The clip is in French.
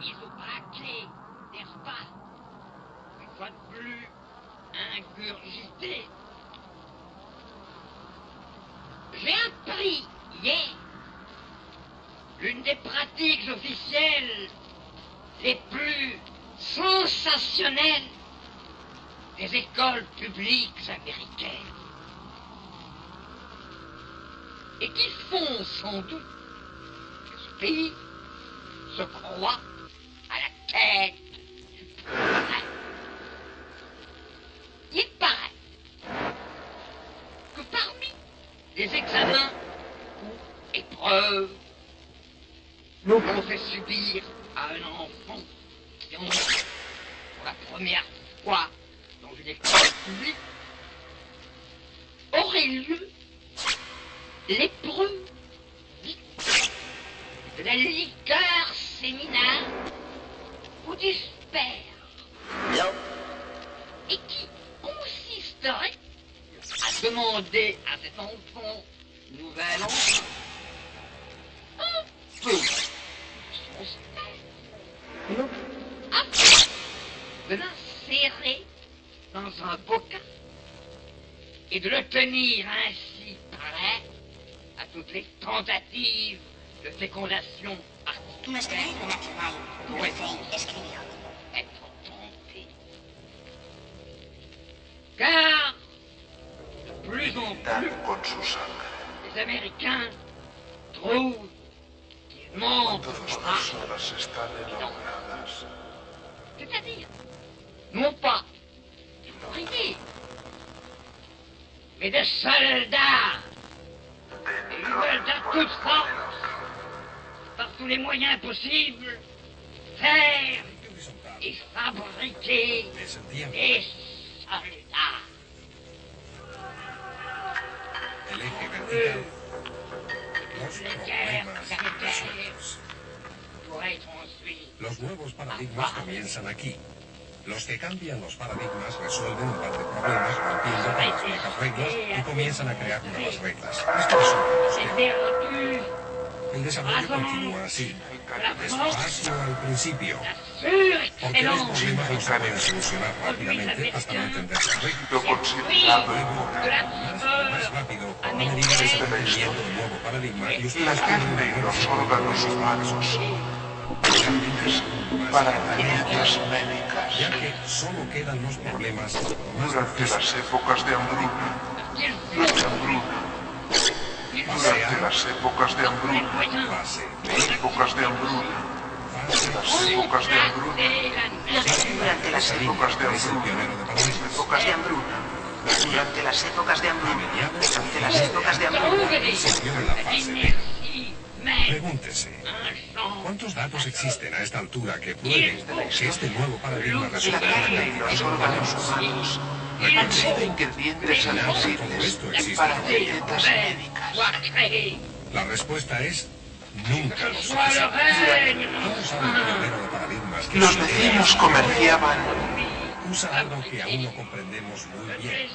fabriqué, n'est-ce pas? Une fois de plus, ingurgité. J'ai appris hier l'une des pratiques officielles les plus sensationnelles des écoles publiques américaines. Et qui font sans doute que ce pays se croit Il paraît que parmi les examens ou épreuves qu'on fait subir à un enfant qui entre pour la première fois dans une école publique aurait lieu l'épreuve de la liqueur séminaire ou du sperme et qui consisterait à demander à cet enfant nouvel enfant un peu de son sperme de l'insérer dans un bocal et de le tenir ainsi prêt à toutes les tentatives de fécondation Nuestro artificielle héroe nacional, Dulce, escribió. être tenté. Car, de plus en plus, les Américains trouvent qu'ils manquent de C'est-à-dire, non pas d'ouvriers, mais de soldats. Et ils veulent à toute force, par tous les moyens possibles, faire et fabriquer des soldats. Les guerres pourraient être ensuite Los nuevos paradigmas comienzan aquí. Los que cambian los paradigmas resuelven un par de problemas rompiendo las viejas reglas y comienzan a crear nuevas reglas. Estos son los que- El desarrollo continúa así. Despacio al principio. la Porque los problemas no se pueden solucionar rápidamente hasta no entender lo considerado la Más, rápido, a medida que se va entendiendo un nuevo paradigma y La ustedes carne y los órganos humanos. Útiles para ciencias médicas. ya que solo quedan los problemas más Durante las épocas de hambruna, de hambruna, durante las épocas de hambruna, base, épocas de hambruna, las épocas de hambruna, Durante las épocas de hambruna, de paradigmas. épocas de hambruna, Durante las épocas de hambruna. Durante las épocas de hambruna. en Pregúntese, ¿cuántos datos existen a esta altura que prueben que este nuevo paradigma y cantidad los órganos humanos han sido ingredientes admisibles para recetas médicas. La respuesta es nunca lo sabes. Los vecinos comerciaban. Usa algo que aún no comprendemos muy bien.